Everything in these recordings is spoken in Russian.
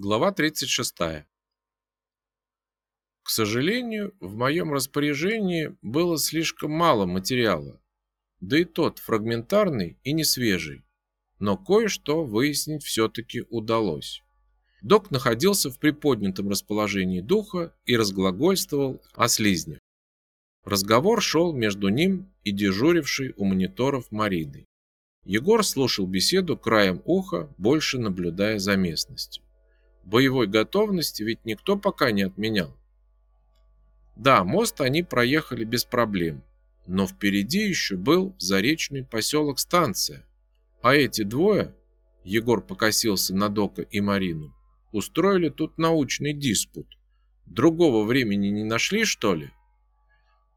Глава 36. К сожалению, в моем распоряжении было слишком мало материала, да и тот фрагментарный и не свежий, но кое-что выяснить все-таки удалось. Док находился в приподнятом расположении духа и разглагольствовал о слизнях. Разговор шел между ним и дежурившей у мониторов Мариной. Егор слушал беседу краем уха, больше наблюдая за местностью. Боевой готовности ведь никто пока не отменял. Да, мост они проехали без проблем, но впереди еще был заречный поселок станция. А эти двое, Егор покосился на Дока и Марину, устроили тут научный диспут. Другого времени не нашли, что ли?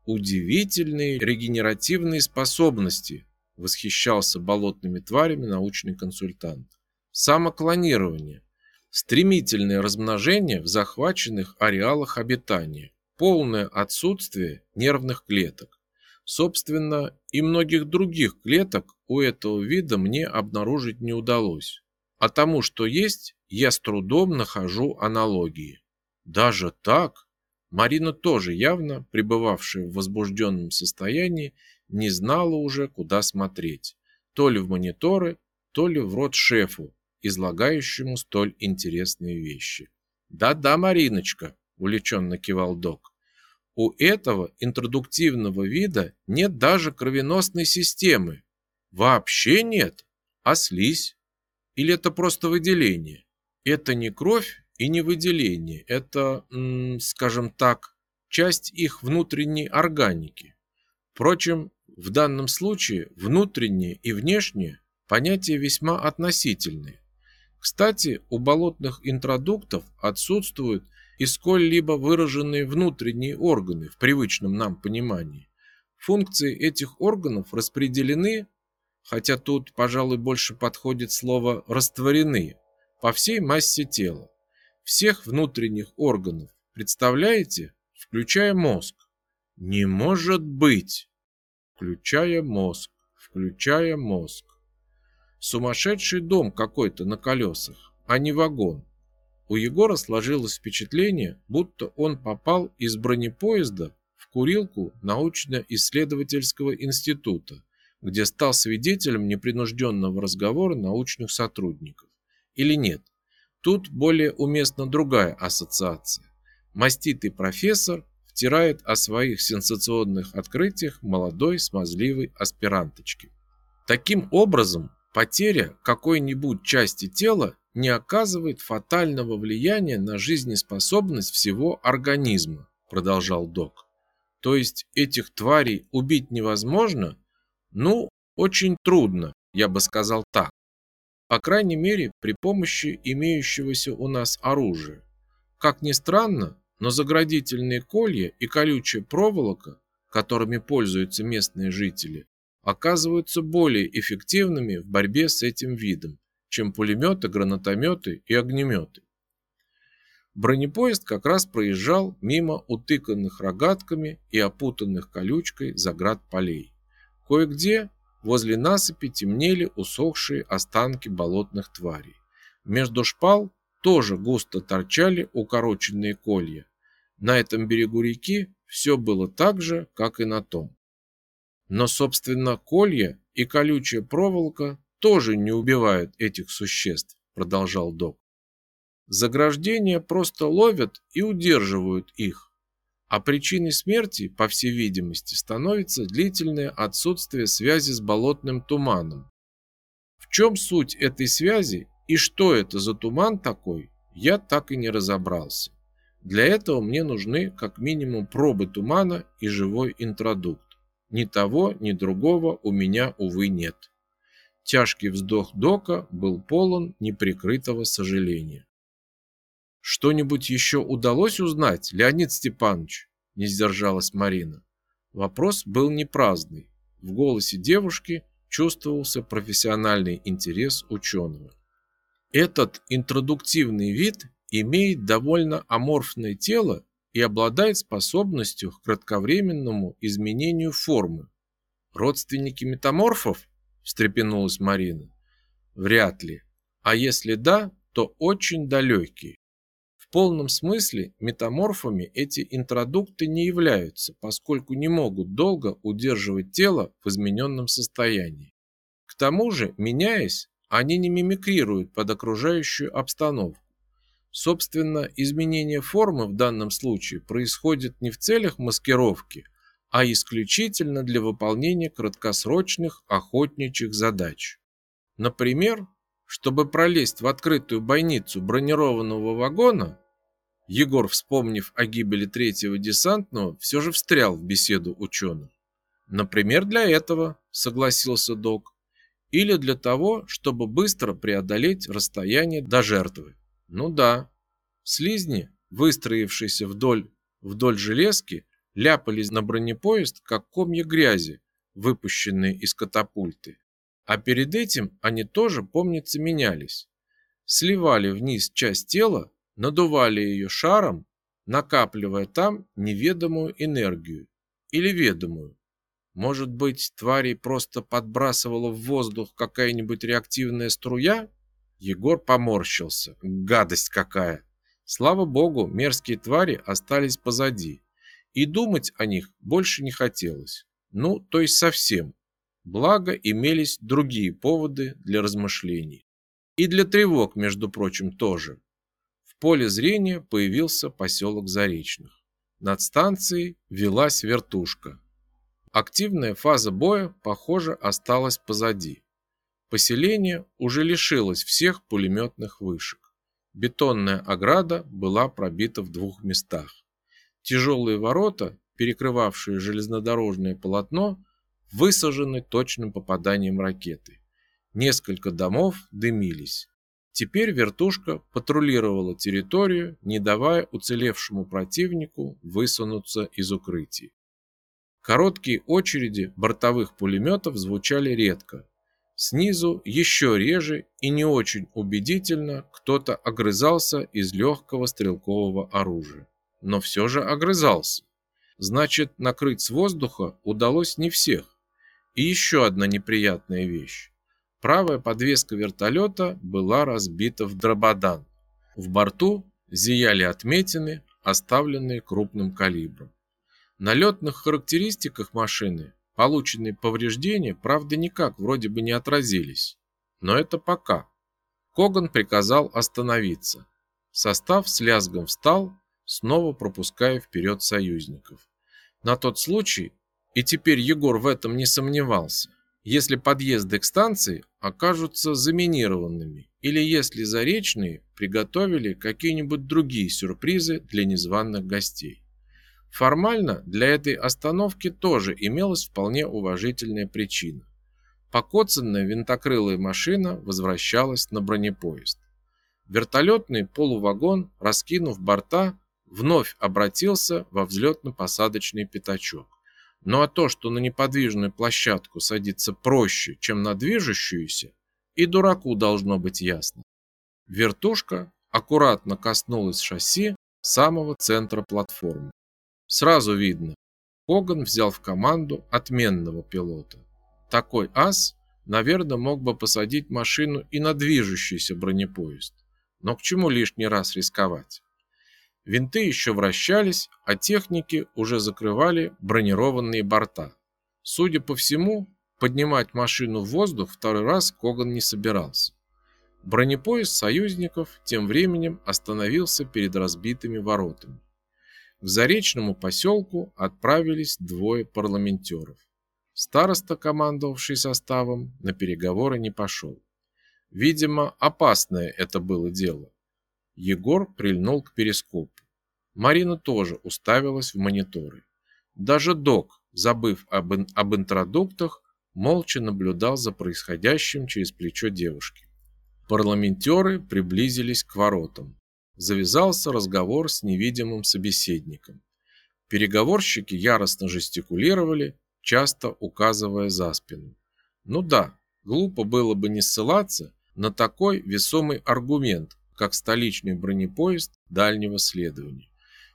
Удивительные регенеративные способности, восхищался болотными тварями научный консультант. Самоклонирование, стремительное размножение в захваченных ареалах обитания, полное отсутствие нервных клеток. Собственно, и многих других клеток у этого вида мне обнаружить не удалось. А тому, что есть, я с трудом нахожу аналогии. Даже так? Марина тоже явно, пребывавшая в возбужденном состоянии, не знала уже, куда смотреть. То ли в мониторы, то ли в рот шефу, излагающему столь интересные вещи. «Да-да, Мариночка», – увлеченно кивал док. «У этого интродуктивного вида нет даже кровеносной системы. Вообще нет. А слизь? Или это просто выделение? Это не кровь и не выделение. Это, скажем так, часть их внутренней органики. Впрочем, в данном случае внутреннее и внешнее понятия весьма относительные. Кстати, у болотных интродуктов отсутствуют и сколь-либо выраженные внутренние органы в привычном нам понимании. Функции этих органов распределены, хотя тут, пожалуй, больше подходит слово «растворены», по всей массе тела. Всех внутренних органов, представляете, включая мозг. Не может быть! Включая мозг, включая мозг. Сумасшедший дом какой-то на колесах, а не вагон. У Егора сложилось впечатление, будто он попал из бронепоезда в курилку научно-исследовательского института, где стал свидетелем непринужденного разговора научных сотрудников. Или нет? Тут более уместна другая ассоциация. Маститый профессор втирает о своих сенсационных открытиях молодой смазливой аспиранточке. Таким образом, Потеря какой-нибудь части тела не оказывает фатального влияния на жизнеспособность всего организма, продолжал док. То есть этих тварей убить невозможно? Ну, очень трудно, я бы сказал так. По крайней мере, при помощи имеющегося у нас оружия. Как ни странно, но заградительные колья и колючая проволока, которыми пользуются местные жители, оказываются более эффективными в борьбе с этим видом, чем пулеметы, гранатометы и огнеметы. Бронепоезд как раз проезжал мимо утыканных рогатками и опутанных колючкой заград полей. Кое-где возле насыпи темнели усохшие останки болотных тварей. Между шпал тоже густо торчали укороченные колья. На этом берегу реки все было так же, как и на том. Но, собственно, колья и колючая проволока тоже не убивают этих существ, продолжал док. Заграждения просто ловят и удерживают их. А причиной смерти, по всей видимости, становится длительное отсутствие связи с болотным туманом. В чем суть этой связи и что это за туман такой, я так и не разобрался. Для этого мне нужны как минимум пробы тумана и живой интродукт. Ни того, ни другого у меня, увы, нет. Тяжкий вздох Дока был полон неприкрытого сожаления. «Что-нибудь еще удалось узнать, Леонид Степанович?» – не сдержалась Марина. Вопрос был не праздный. В голосе девушки чувствовался профессиональный интерес ученого. Этот интродуктивный вид имеет довольно аморфное тело и обладает способностью к кратковременному изменению формы. Родственники метаморфов? встрепенулась Марина. Вряд ли. А если да, то очень далекие. В полном смысле метаморфами эти интродукты не являются, поскольку не могут долго удерживать тело в измененном состоянии. К тому же, меняясь, они не мимикрируют под окружающую обстановку. Собственно, изменение формы в данном случае происходит не в целях маскировки, а исключительно для выполнения краткосрочных охотничьих задач. Например, чтобы пролезть в открытую бойницу бронированного вагона, Егор, вспомнив о гибели третьего десантного, все же встрял в беседу ученых. Например, для этого, согласился док, или для того, чтобы быстро преодолеть расстояние до жертвы. Ну да, слизни, выстроившиеся вдоль, вдоль железки, ляпались на бронепоезд, как комья грязи, выпущенные из катапульты. А перед этим они тоже, помнится, менялись. Сливали вниз часть тела, надували ее шаром, накапливая там неведомую энергию или ведомую. Может быть, тварей просто подбрасывала в воздух какая-нибудь реактивная струя? Егор поморщился. Гадость какая! Слава богу, мерзкие твари остались позади. И думать о них больше не хотелось. Ну, то есть совсем. Благо, имелись другие поводы для размышлений. И для тревог, между прочим, тоже. В поле зрения появился поселок Заречных. Над станцией велась вертушка. Активная фаза боя, похоже, осталась позади. Поселение уже лишилось всех пулеметных вышек. Бетонная ограда была пробита в двух местах. Тяжелые ворота, перекрывавшие железнодорожное полотно, высажены точным попаданием ракеты. Несколько домов дымились. Теперь вертушка патрулировала территорию, не давая уцелевшему противнику высунуться из укрытий. Короткие очереди бортовых пулеметов звучали редко, Снизу еще реже и не очень убедительно кто-то огрызался из легкого стрелкового оружия. Но все же огрызался. Значит, накрыть с воздуха удалось не всех. И еще одна неприятная вещь. Правая подвеска вертолета была разбита в дрободан. В борту зияли отметины, оставленные крупным калибром. На летных характеристиках машины Полученные повреждения, правда, никак вроде бы не отразились. Но это пока. Коган приказал остановиться. Состав с лязгом встал, снова пропуская вперед союзников. На тот случай, и теперь Егор в этом не сомневался, если подъезды к станции окажутся заминированными или если заречные приготовили какие-нибудь другие сюрпризы для незваных гостей. Формально для этой остановки тоже имелась вполне уважительная причина. Покоцанная винтокрылая машина возвращалась на бронепоезд. Вертолетный полувагон, раскинув борта, вновь обратился во взлетно-посадочный пятачок. Ну а то, что на неподвижную площадку садиться проще, чем на движущуюся, и дураку должно быть ясно. Вертушка аккуратно коснулась шасси самого центра платформы. Сразу видно, Коган взял в команду отменного пилота. Такой ас, наверное, мог бы посадить машину и на движущийся бронепоезд. Но к чему лишний раз рисковать? Винты еще вращались, а техники уже закрывали бронированные борта. Судя по всему, поднимать машину в воздух второй раз Коган не собирался. Бронепоезд союзников тем временем остановился перед разбитыми воротами. К Заречному поселку отправились двое парламентеров. Староста, командовавший составом, на переговоры не пошел. Видимо, опасное это было дело. Егор прильнул к перископу. Марина тоже уставилась в мониторы. Даже док, забыв об, об интродуктах, молча наблюдал за происходящим через плечо девушки. Парламентеры приблизились к воротам завязался разговор с невидимым собеседником. Переговорщики яростно жестикулировали, часто указывая за спину. Ну да, глупо было бы не ссылаться на такой весомый аргумент, как столичный бронепоезд дальнего следования.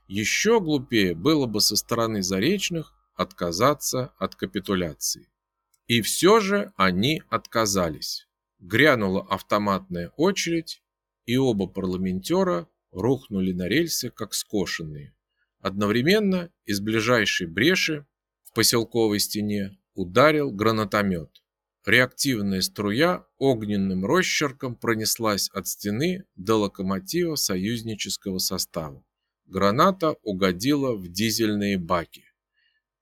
Еще глупее было бы со стороны заречных отказаться от капитуляции. И все же они отказались. Грянула автоматная очередь, и оба парламентера рухнули на рельсы, как скошенные. Одновременно из ближайшей бреши в поселковой стене ударил гранатомет. Реактивная струя огненным росчерком пронеслась от стены до локомотива союзнического состава. Граната угодила в дизельные баки.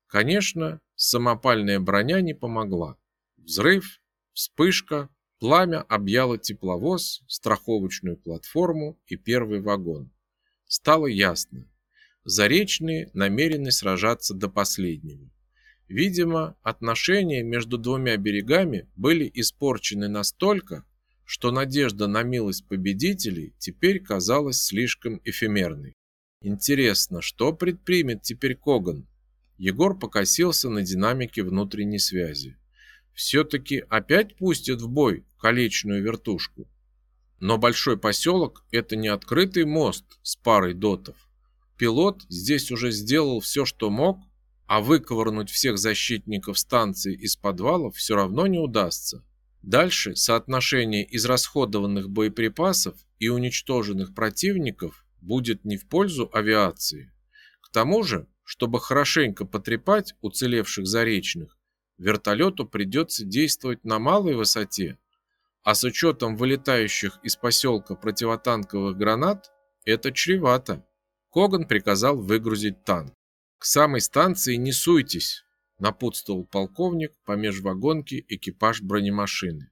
Конечно, самопальная броня не помогла. Взрыв, вспышка, пламя объяло тепловоз, страховочную платформу и первый вагон. Стало ясно. Заречные намерены сражаться до последнего. Видимо, отношения между двумя берегами были испорчены настолько, что надежда на милость победителей теперь казалась слишком эфемерной. Интересно, что предпримет теперь Коган? Егор покосился на динамике внутренней связи. Все-таки опять пустят в бой колечную вертушку. Но большой поселок – это не открытый мост с парой дотов. Пилот здесь уже сделал все, что мог, а выковырнуть всех защитников станции из подвалов все равно не удастся. Дальше соотношение израсходованных боеприпасов и уничтоженных противников будет не в пользу авиации. К тому же, чтобы хорошенько потрепать уцелевших заречных, вертолету придется действовать на малой высоте, а с учетом вылетающих из поселка противотанковых гранат это чревато. Коган приказал выгрузить танк. К самой станции не суйтесь, напутствовал полковник по межвагонке экипаж бронемашины.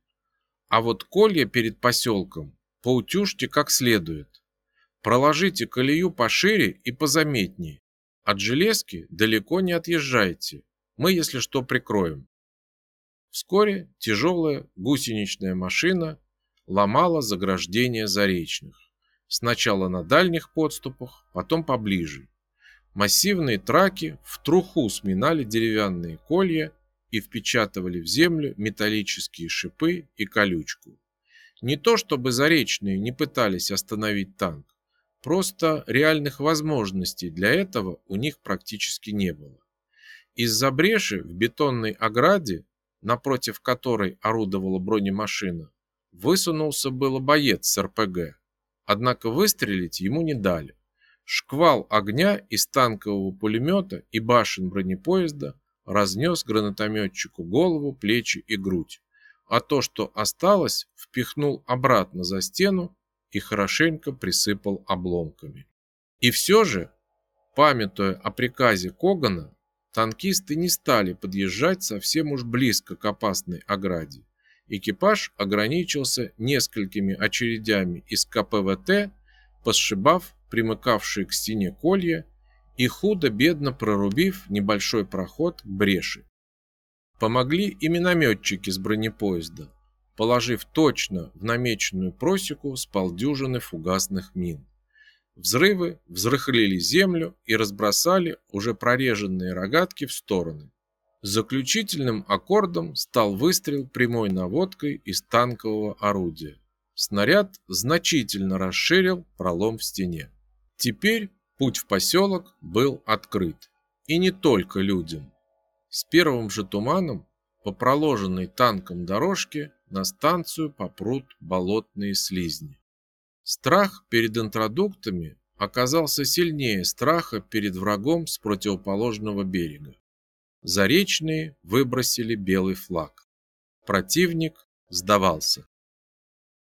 А вот колья перед поселком поутюжьте как следует. Проложите колею пошире и позаметнее. От железки далеко не отъезжайте. Мы, если что, прикроем. Вскоре тяжелая гусеничная машина ломала заграждение заречных. Сначала на дальних подступах, потом поближе. Массивные траки в труху сминали деревянные колья и впечатывали в землю металлические шипы и колючку. Не то чтобы заречные не пытались остановить танк, просто реальных возможностей для этого у них практически не было. Из-за бреши в бетонной ограде, напротив которой орудовала бронемашина, высунулся было боец с РПГ, однако выстрелить ему не дали. Шквал огня из танкового пулемета и башен бронепоезда разнес гранатометчику голову, плечи и грудь, а то, что осталось, впихнул обратно за стену и хорошенько присыпал обломками. И все же, памятуя о приказе Когана, танкисты не стали подъезжать совсем уж близко к опасной ограде. Экипаж ограничился несколькими очередями из КПВТ, посшибав примыкавшие к стене колья и худо-бедно прорубив небольшой проход к бреши. Помогли и минометчики с бронепоезда, положив точно в намеченную просеку с полдюжины фугасных мин. Взрывы взрыхлили землю и разбросали уже прореженные рогатки в стороны. Заключительным аккордом стал выстрел прямой наводкой из танкового орудия. Снаряд значительно расширил пролом в стене. Теперь путь в поселок был открыт. И не только людям. С первым же туманом по проложенной танком дорожке на станцию попрут болотные слизни. Страх перед интродуктами оказался сильнее страха перед врагом с противоположного берега. Заречные выбросили белый флаг. Противник сдавался.